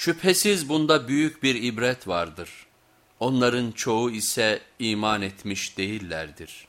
Şüphesiz bunda büyük bir ibret vardır. Onların çoğu ise iman etmiş değillerdir.